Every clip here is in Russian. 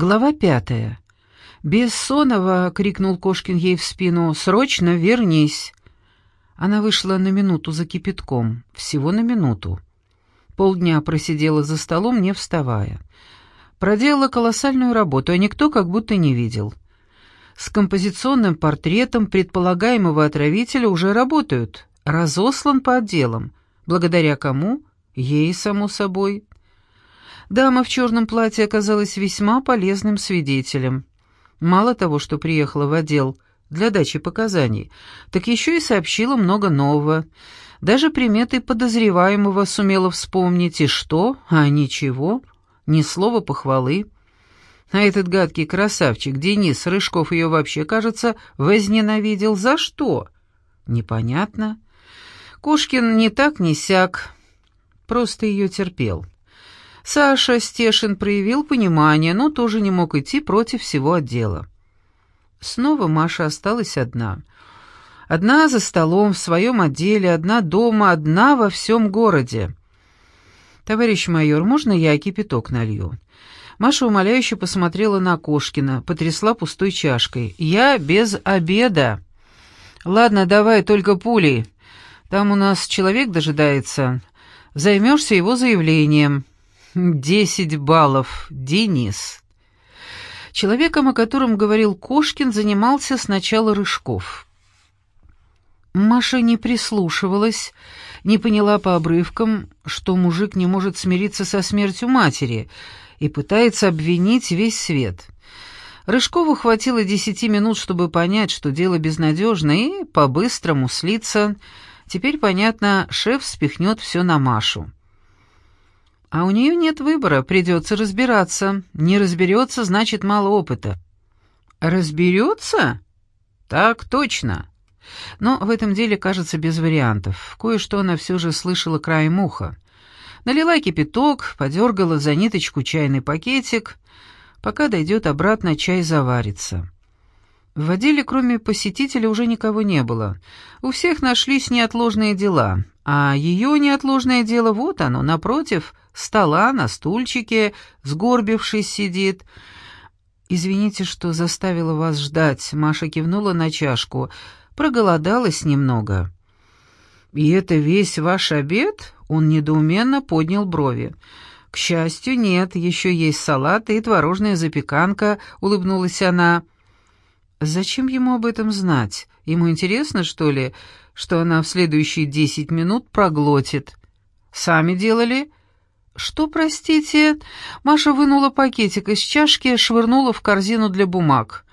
Глава пятая. «Бессонова!» — крикнул Кошкин ей в спину. «Срочно вернись!» Она вышла на минуту за кипятком. Всего на минуту. Полдня просидела за столом, не вставая. Проделала колоссальную работу, а никто как будто не видел. С композиционным портретом предполагаемого отравителя уже работают. Разослан по отделам. Благодаря кому? Ей, само собой. Дама в черном платье оказалась весьма полезным свидетелем. Мало того, что приехала в отдел для дачи показаний, так еще и сообщила много нового. Даже приметы подозреваемого сумела вспомнить, и что, а ничего, ни слова похвалы. А этот гадкий красавчик Денис Рыжков ее вообще, кажется, возненавидел. За что? Непонятно. Кошкин не так, не сяк, просто ее терпел. Саша Стешин проявил понимание, но тоже не мог идти против всего отдела. Снова Маша осталась одна. Одна за столом, в своем отделе, одна дома, одна во всем городе. «Товарищ майор, можно я кипяток налью?» Маша умоляюще посмотрела на Кошкина, потрясла пустой чашкой. «Я без обеда». «Ладно, давай, только пулей. Там у нас человек дожидается. Займешься его заявлением». Десять баллов, Денис. Человеком, о котором говорил Кошкин, занимался сначала Рыжков. Маша не прислушивалась, не поняла по обрывкам, что мужик не может смириться со смертью матери и пытается обвинить весь свет. Рыжкову хватило десяти минут, чтобы понять, что дело безнадежно, и по-быстрому слиться. Теперь, понятно, шеф спихнет все на Машу. А у нее нет выбора, придется разбираться. Не разберется, значит, мало опыта. Разберется? Так точно. Но в этом деле, кажется, без вариантов. Кое-что она все же слышала краем уха. Налила кипяток, подергала за ниточку чайный пакетик. Пока дойдет обратно, чай заварится. В отделе, кроме посетителя, уже никого не было. У всех нашлись неотложные дела. А ее неотложное дело вот оно, напротив, стола, на стульчике, сгорбившись, сидит. «Извините, что заставила вас ждать», — Маша кивнула на чашку. «Проголодалась немного». «И это весь ваш обед?» — он недоуменно поднял брови. «К счастью, нет, еще есть салат и творожная запеканка», — улыбнулась она. «Зачем ему об этом знать? Ему интересно, что ли, что она в следующие десять минут проглотит?» «Сами делали?» «Что, простите?» Маша вынула пакетик из чашки, швырнула в корзину для бумаг.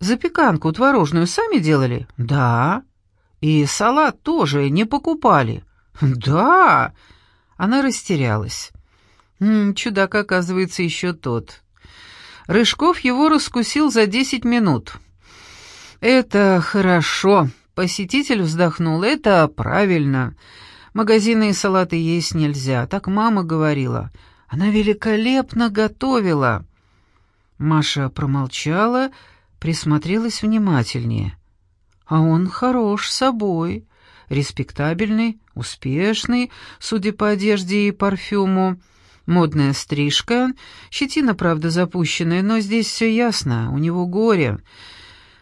«Запеканку творожную сами делали?» «Да». «И салат тоже не покупали?» «Да». Она растерялась. М -м, чудак, оказывается, еще тот. Рыжков его раскусил за десять минут. «Это хорошо», — посетитель вздохнул, — «это правильно». Магазины и салаты есть нельзя, так мама говорила. Она великолепно готовила. Маша промолчала, присмотрелась внимательнее. А он хорош собой, респектабельный, успешный, судя по одежде и парфюму. Модная стрижка, щетина, правда, запущенная, но здесь все ясно, у него горе.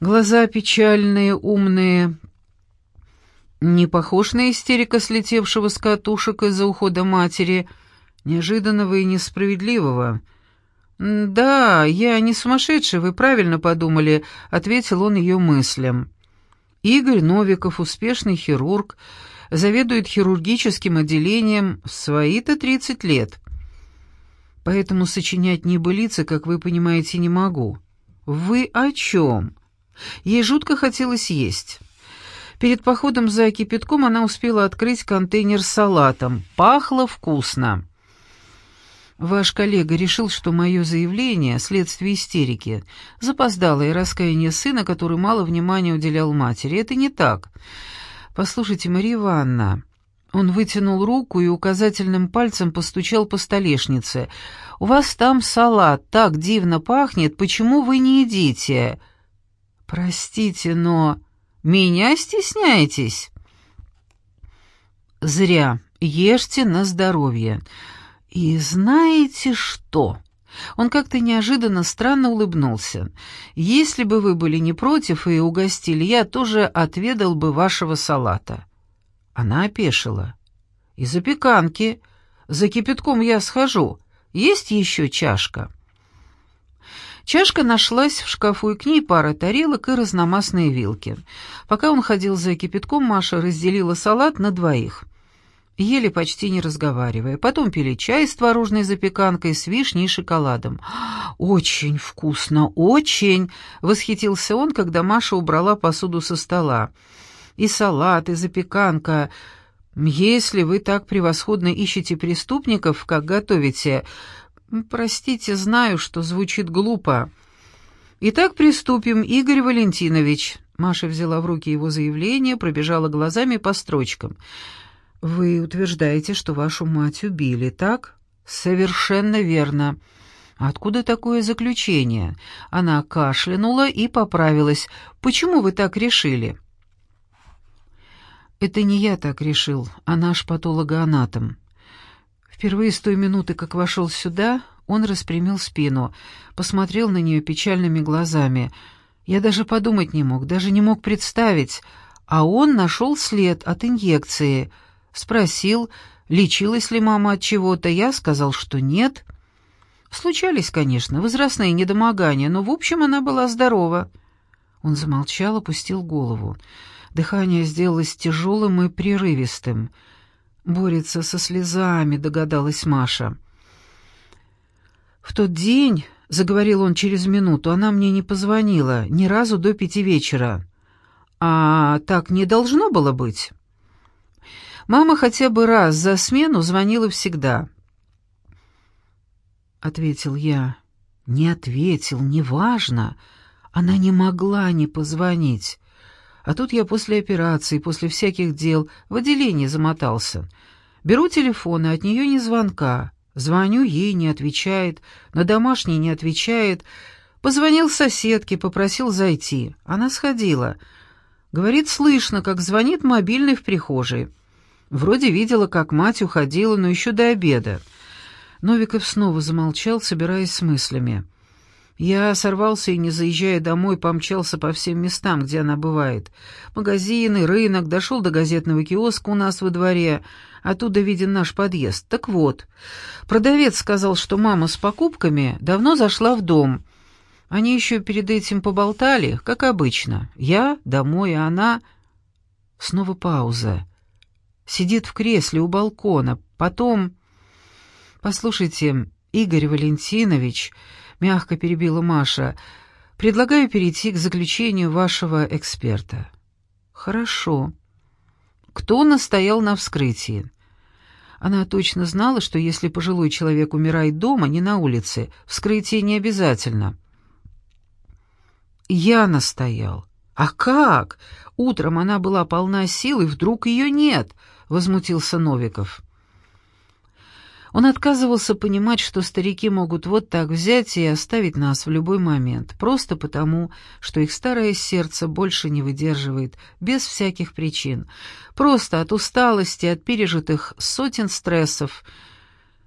Глаза печальные, умные, не похож на истерика слетевшего с катушек из-за ухода матери, неожиданного и несправедливого. «Да, я не сумасшедший, вы правильно подумали», — ответил он ее мыслям. Игорь Новиков, успешный хирург, заведует хирургическим отделением в свои-то тридцать лет. Поэтому сочинять небылицы, как вы понимаете, не могу. Вы о чем? Ей жутко хотелось есть. Перед походом за кипятком она успела открыть контейнер с салатом. Пахло вкусно. Ваш коллега решил, что мое заявление — следствие истерики. Запоздалое раскаяние сына, который мало внимания уделял матери. Это не так. Послушайте, Мария Ивановна... Он вытянул руку и указательным пальцем постучал по столешнице. «У вас там салат так дивно пахнет, почему вы не едите?» «Простите, но...» Меня стесняетесь?» «Зря. Ешьте на здоровье. И знаете что?» Он как-то неожиданно странно улыбнулся. «Если бы вы были не против и угостили, я тоже отведал бы вашего салата». Она опешила. «И запеканки. За кипятком я схожу. Есть еще чашка?» Чашка нашлась в шкафу, и к ней пара тарелок и разномастные вилки. Пока он ходил за кипятком, Маша разделила салат на двоих. Ели почти не разговаривая. Потом пили чай с творожной запеканкой, с вишней и шоколадом. «Очень вкусно, очень!» — восхитился он, когда Маша убрала посуду со стола. «И салат, и запеканка. Если вы так превосходно ищете преступников, как готовите, «Простите, знаю, что звучит глупо». «Итак, приступим, Игорь Валентинович». Маша взяла в руки его заявление, пробежала глазами по строчкам. «Вы утверждаете, что вашу мать убили, так?» «Совершенно верно». «Откуда такое заключение?» Она кашлянула и поправилась. «Почему вы так решили?» «Это не я так решил, а наш патологоанатом. Впервые с той минуты, как вошел сюда, он распрямил спину, посмотрел на нее печальными глазами. Я даже подумать не мог, даже не мог представить. А он нашел след от инъекции. Спросил, лечилась ли мама от чего-то. Я сказал, что нет. Случались, конечно, возрастные недомогания, но в общем она была здорова. Он замолчал, опустил голову. Дыхание сделалось тяжелым и прерывистым. Борется со слезами, догадалась Маша. В тот день, заговорил он через минуту, она мне не позвонила ни разу до пяти вечера. А так не должно было быть. Мама хотя бы раз за смену звонила всегда. Ответил я. Не ответил, неважно. Она не могла не позвонить. А тут я после операции, после всяких дел в отделении замотался. Беру телефон, и от нее ни звонка. Звоню ей, не отвечает, на домашний не отвечает. Позвонил соседке, попросил зайти. Она сходила. Говорит, слышно, как звонит мобильный в прихожей. Вроде видела, как мать уходила, но еще до обеда. Новиков снова замолчал, собираясь с мыслями. Я сорвался и, не заезжая домой, помчался по всем местам, где она бывает. Магазины, рынок, дошел до газетного киоска у нас во дворе. Оттуда виден наш подъезд. Так вот, продавец сказал, что мама с покупками давно зашла в дом. Они еще перед этим поболтали, как обычно. Я домой, а она... Снова пауза. Сидит в кресле у балкона. Потом... Послушайте, Игорь Валентинович... — мягко перебила Маша. «Предлагаю перейти к заключению вашего эксперта». «Хорошо. Кто настоял на вскрытии?» Она точно знала, что если пожилой человек умирает дома, не на улице, вскрытие не обязательно. «Я настоял». «А как? Утром она была полна сил, и вдруг ее нет», — возмутился Новиков. Он отказывался понимать, что старики могут вот так взять и оставить нас в любой момент, просто потому, что их старое сердце больше не выдерживает, без всяких причин, просто от усталости, от пережитых сотен стрессов.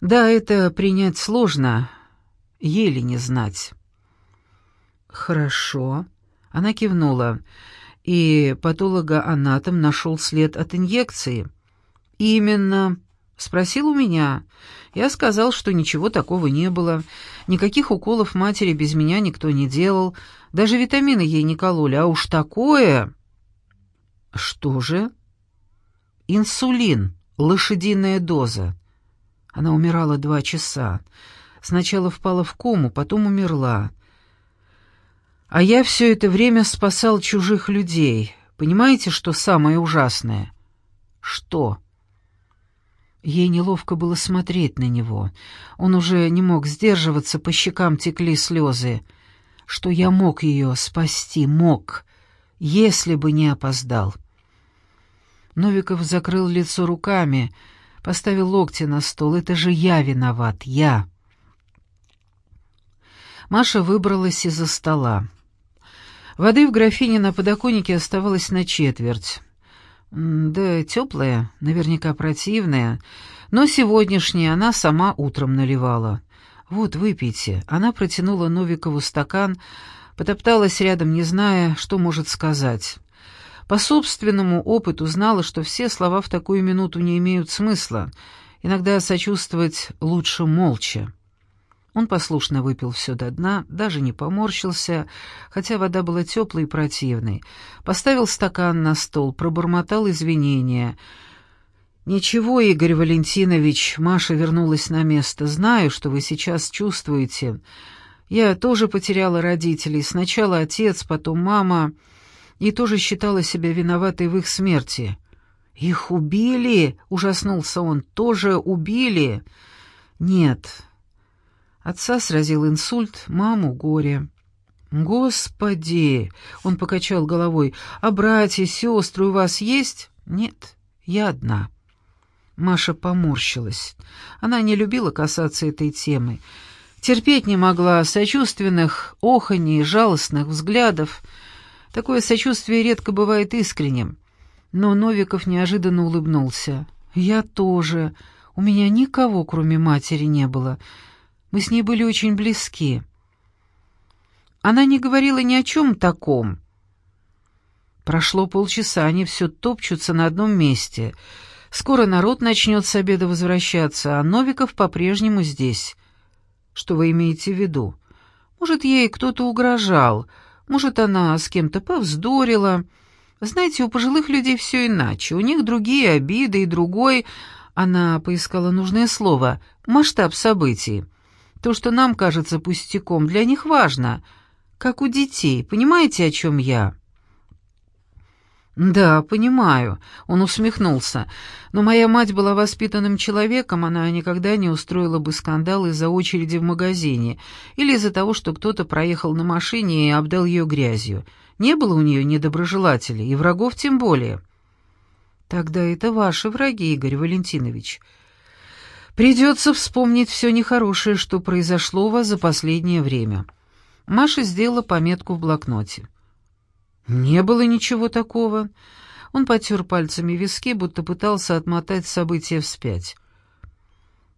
Да, это принять сложно, еле не знать. «Хорошо», — она кивнула, и патологоанатом нашел след от инъекции. «Именно», Спросил у меня. Я сказал, что ничего такого не было. Никаких уколов матери без меня никто не делал. Даже витамины ей не кололи. А уж такое... Что же? Инсулин. Лошадиная доза. Она умирала два часа. Сначала впала в кому, потом умерла. А я все это время спасал чужих людей. Понимаете, что самое ужасное? Что? Ей неловко было смотреть на него. Он уже не мог сдерживаться, по щекам текли слезы. Что я мог ее спасти, мог, если бы не опоздал. Новиков закрыл лицо руками, поставил локти на стол. «Это же я виноват, я!» Маша выбралась из-за стола. Воды в графине на подоконнике оставалось на четверть. Да, теплая, наверняка противная, но сегодняшняя она сама утром наливала. «Вот, выпейте». Она протянула Новикову стакан, потопталась рядом, не зная, что может сказать. По собственному опыту знала, что все слова в такую минуту не имеют смысла. Иногда сочувствовать лучше молча. Он послушно выпил все до дна, даже не поморщился, хотя вода была теплой и противной. Поставил стакан на стол, пробормотал извинения. «Ничего, Игорь Валентинович», — Маша вернулась на место, — «знаю, что вы сейчас чувствуете. Я тоже потеряла родителей. Сначала отец, потом мама, и тоже считала себя виноватой в их смерти». «Их убили?» — ужаснулся он. «Тоже убили?» «Нет, Отца сразил инсульт, маму — горе. «Господи!» — он покачал головой. «А братья, сестры у вас есть?» «Нет, я одна». Маша поморщилась. Она не любила касаться этой темы. Терпеть не могла сочувственных, оханий, жалостных взглядов. Такое сочувствие редко бывает искренним. Но Новиков неожиданно улыбнулся. «Я тоже. У меня никого, кроме матери, не было. Мы с ней были очень близки. Она не говорила ни о чем таком. Прошло полчаса, они все топчутся на одном месте. Скоро народ начнет с обеда возвращаться, а Новиков по-прежнему здесь. Что вы имеете в виду? Может, ей кто-то угрожал, может, она с кем-то повздорила. Знаете, у пожилых людей все иначе, у них другие обиды и другой... Она поискала нужное слово — масштаб событий. То, что нам кажется пустяком, для них важно, как у детей. Понимаете, о чем я?» «Да, понимаю», — он усмехнулся. «Но моя мать была воспитанным человеком, она никогда не устроила бы скандал из-за очереди в магазине или из-за того, что кто-то проехал на машине и обдал ее грязью. Не было у нее недоброжелателей, и врагов тем более». «Тогда это ваши враги, Игорь Валентинович. Придется вспомнить все нехорошее, что произошло у вас за последнее время. Маша сделала пометку в блокноте. Не было ничего такого. Он потер пальцами виски, будто пытался отмотать события вспять.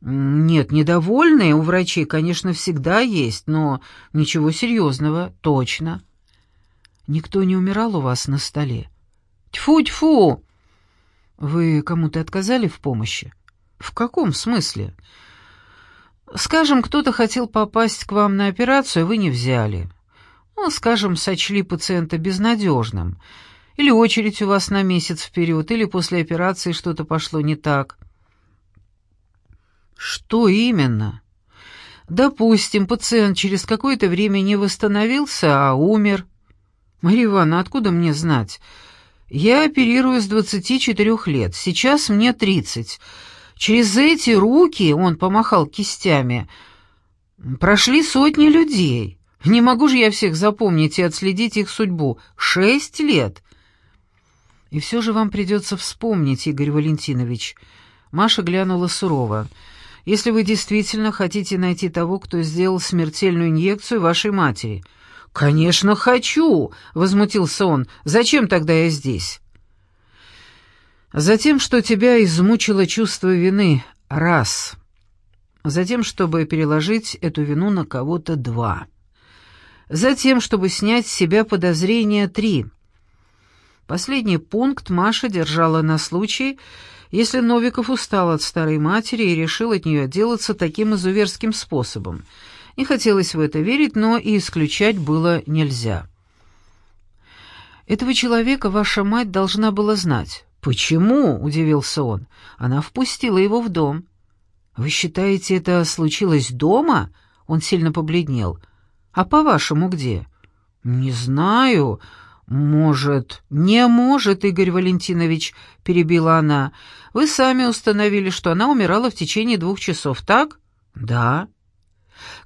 «Нет, недовольные у врачей, конечно, всегда есть, но ничего серьезного, точно». «Никто не умирал у вас на столе?» «Тьфу-тьфу!» «Вы кому-то отказали в помощи?» «В каком смысле?» «Скажем, кто-то хотел попасть к вам на операцию, а вы не взяли. Ну, скажем, сочли пациента безнадежным. Или очередь у вас на месяц вперед, или после операции что-то пошло не так». «Что именно?» «Допустим, пациент через какое-то время не восстановился, а умер». «Мария Ивановна, откуда мне знать?» «Я оперирую с 24 лет, сейчас мне 30. Через эти руки, он помахал кистями, прошли сотни людей. Не могу же я всех запомнить и отследить их судьбу. Шесть лет. И все же вам придется вспомнить, Игорь Валентинович. Маша глянула сурово. Если вы действительно хотите найти того, кто сделал смертельную инъекцию вашей матери. «Конечно, хочу!» — возмутился он. «Зачем тогда я здесь?» Затем, что тебя измучило чувство вины, раз. Затем, чтобы переложить эту вину на кого-то, два. Затем, чтобы снять с себя подозрения, три. Последний пункт Маша держала на случай, если Новиков устал от старой матери и решил от нее отделаться таким изуверским способом. Не хотелось в это верить, но и исключать было нельзя. Этого человека ваша мать должна была знать. «Почему?» — удивился он. «Она впустила его в дом». «Вы считаете, это случилось дома?» Он сильно побледнел. «А по-вашему где?» «Не знаю. Может...» «Не может, Игорь Валентинович», — перебила она. «Вы сами установили, что она умирала в течение двух часов, так?» «Да».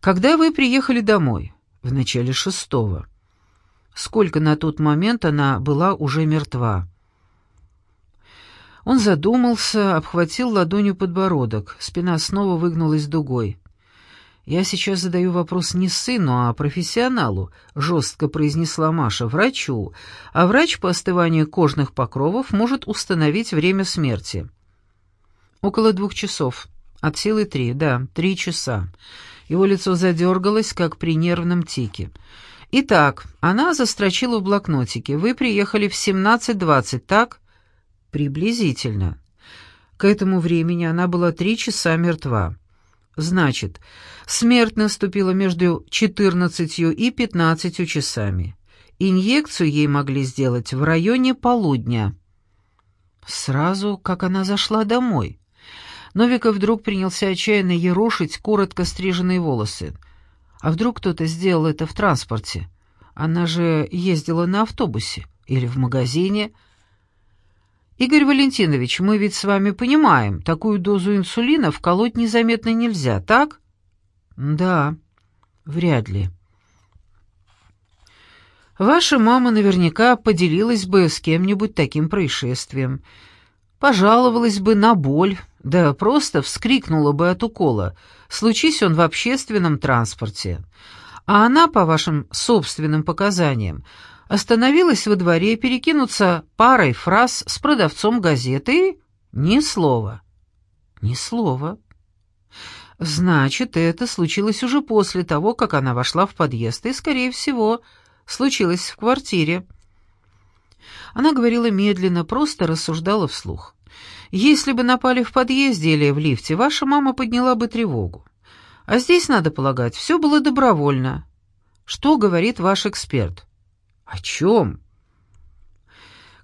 «Когда вы приехали домой?» «В начале шестого». «Сколько на тот момент она была уже мертва?» Он задумался, обхватил ладонью подбородок, спина снова выгнулась дугой. «Я сейчас задаю вопрос не сыну, а профессионалу», — жестко произнесла Маша, — «врачу, а врач по остыванию кожных покровов может установить время смерти». «Около двух часов. От силы три, да, три часа. Его лицо задергалось, как при нервном тике. «Итак, она застрочила в блокнотике. Вы приехали в 17.20, так?» «Приблизительно. К этому времени она была три часа мертва. Значит, смерть наступила между 14 и 15 часами. Инъекцию ей могли сделать в районе полудня». Сразу, как она зашла домой. Новиков вдруг принялся отчаянно ерошить коротко стриженные волосы. А вдруг кто-то сделал это в транспорте? Она же ездила на автобусе или в магазине. Игорь Валентинович, мы ведь с вами понимаем, такую дозу инсулина вколоть незаметно нельзя, так? Да, вряд ли. Ваша мама наверняка поделилась бы с кем-нибудь таким происшествием. Пожаловалась бы на боль, да просто вскрикнула бы от укола, случись он в общественном транспорте. А она, по вашим собственным показаниям, остановилась во дворе перекинуться парой фраз с продавцом газеты ни слова. Ни слова. Значит, это случилось уже после того, как она вошла в подъезд, и, скорее всего, случилось в квартире. Она говорила медленно, просто рассуждала вслух. «Если бы напали в подъезде или в лифте, ваша мама подняла бы тревогу. А здесь, надо полагать, все было добровольно. Что говорит ваш эксперт?» «О чем?»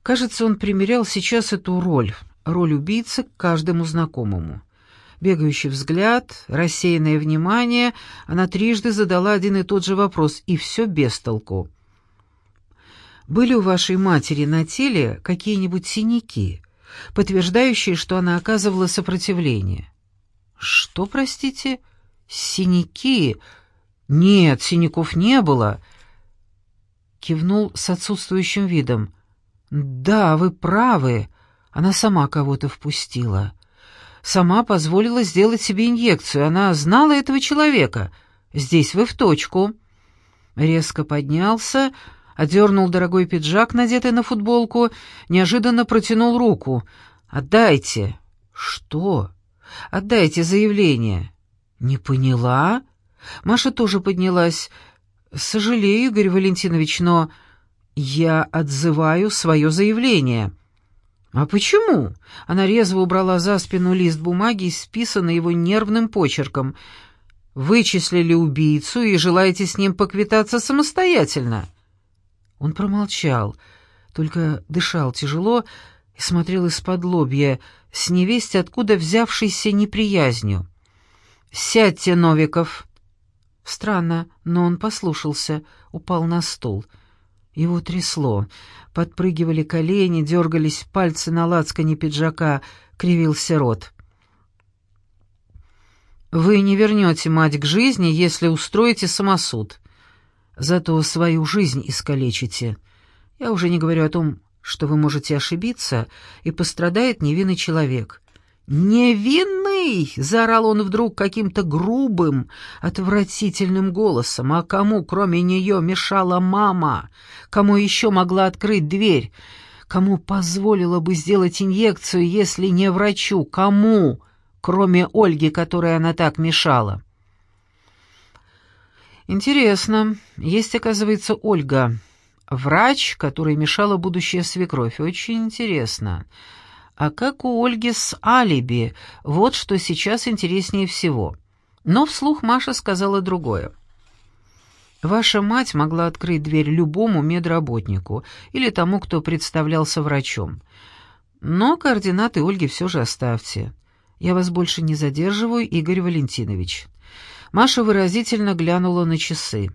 Кажется, он примерял сейчас эту роль, роль убийцы к каждому знакомому. Бегающий взгляд, рассеянное внимание, она трижды задала один и тот же вопрос, и все без толку. Были у вашей матери на теле какие-нибудь синяки, подтверждающие, что она оказывала сопротивление? Что, простите? Синяки? Нет, синяков не было. Кивнул с отсутствующим видом. Да, вы правы. Она сама кого-то впустила. Сама позволила сделать себе инъекцию. Она знала этого человека. Здесь вы в точку. Резко поднялся, одернул дорогой пиджак, надетый на футболку, неожиданно протянул руку. «Отдайте!» «Что?» «Отдайте заявление». «Не поняла?» Маша тоже поднялась. «Сожалею, Игорь Валентинович, но я отзываю свое заявление». «А почему?» Она резво убрала за спину лист бумаги, списанный его нервным почерком. «Вычислили убийцу и желаете с ним поквитаться самостоятельно?» Он промолчал, только дышал тяжело и смотрел из-под лобья, с невесть откуда взявшейся неприязнью. «Сядьте, Новиков!» Странно, но он послушался, упал на стул. Его трясло, подпрыгивали колени, дергались пальцы на лацкане пиджака, кривился рот. «Вы не вернете мать к жизни, если устроите самосуд зато свою жизнь искалечите. Я уже не говорю о том, что вы можете ошибиться, и пострадает невинный человек». «Невинный!» — заорал он вдруг каким-то грубым, отвратительным голосом. «А кому, кроме нее, мешала мама? Кому еще могла открыть дверь? Кому позволила бы сделать инъекцию, если не врачу? Кому, кроме Ольги, которой она так мешала?» Интересно. Есть, оказывается, Ольга. Врач, который мешала будущая свекровь. Очень интересно. А как у Ольги с алиби? Вот что сейчас интереснее всего. Но вслух Маша сказала другое. Ваша мать могла открыть дверь любому медработнику или тому, кто представлялся врачом. Но координаты Ольги все же оставьте. Я вас больше не задерживаю, Игорь Валентинович. Маша выразительно глянула на часы.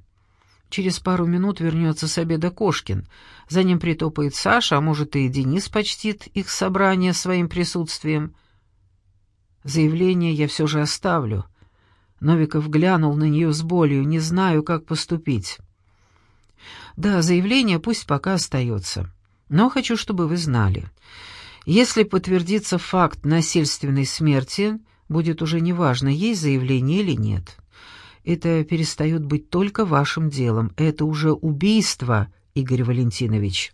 Через пару минут вернется с обеда Кошкин. За ним притопает Саша, а может и Денис почтит их собрание своим присутствием. Заявление я все же оставлю. Новиков глянул на нее с болью, не знаю, как поступить. Да, заявление пусть пока остается. Но хочу, чтобы вы знали. Если подтвердится факт насильственной смерти, будет уже неважно, есть заявление или нет это перестает быть только вашим делом. Это уже убийство, Игорь Валентинович.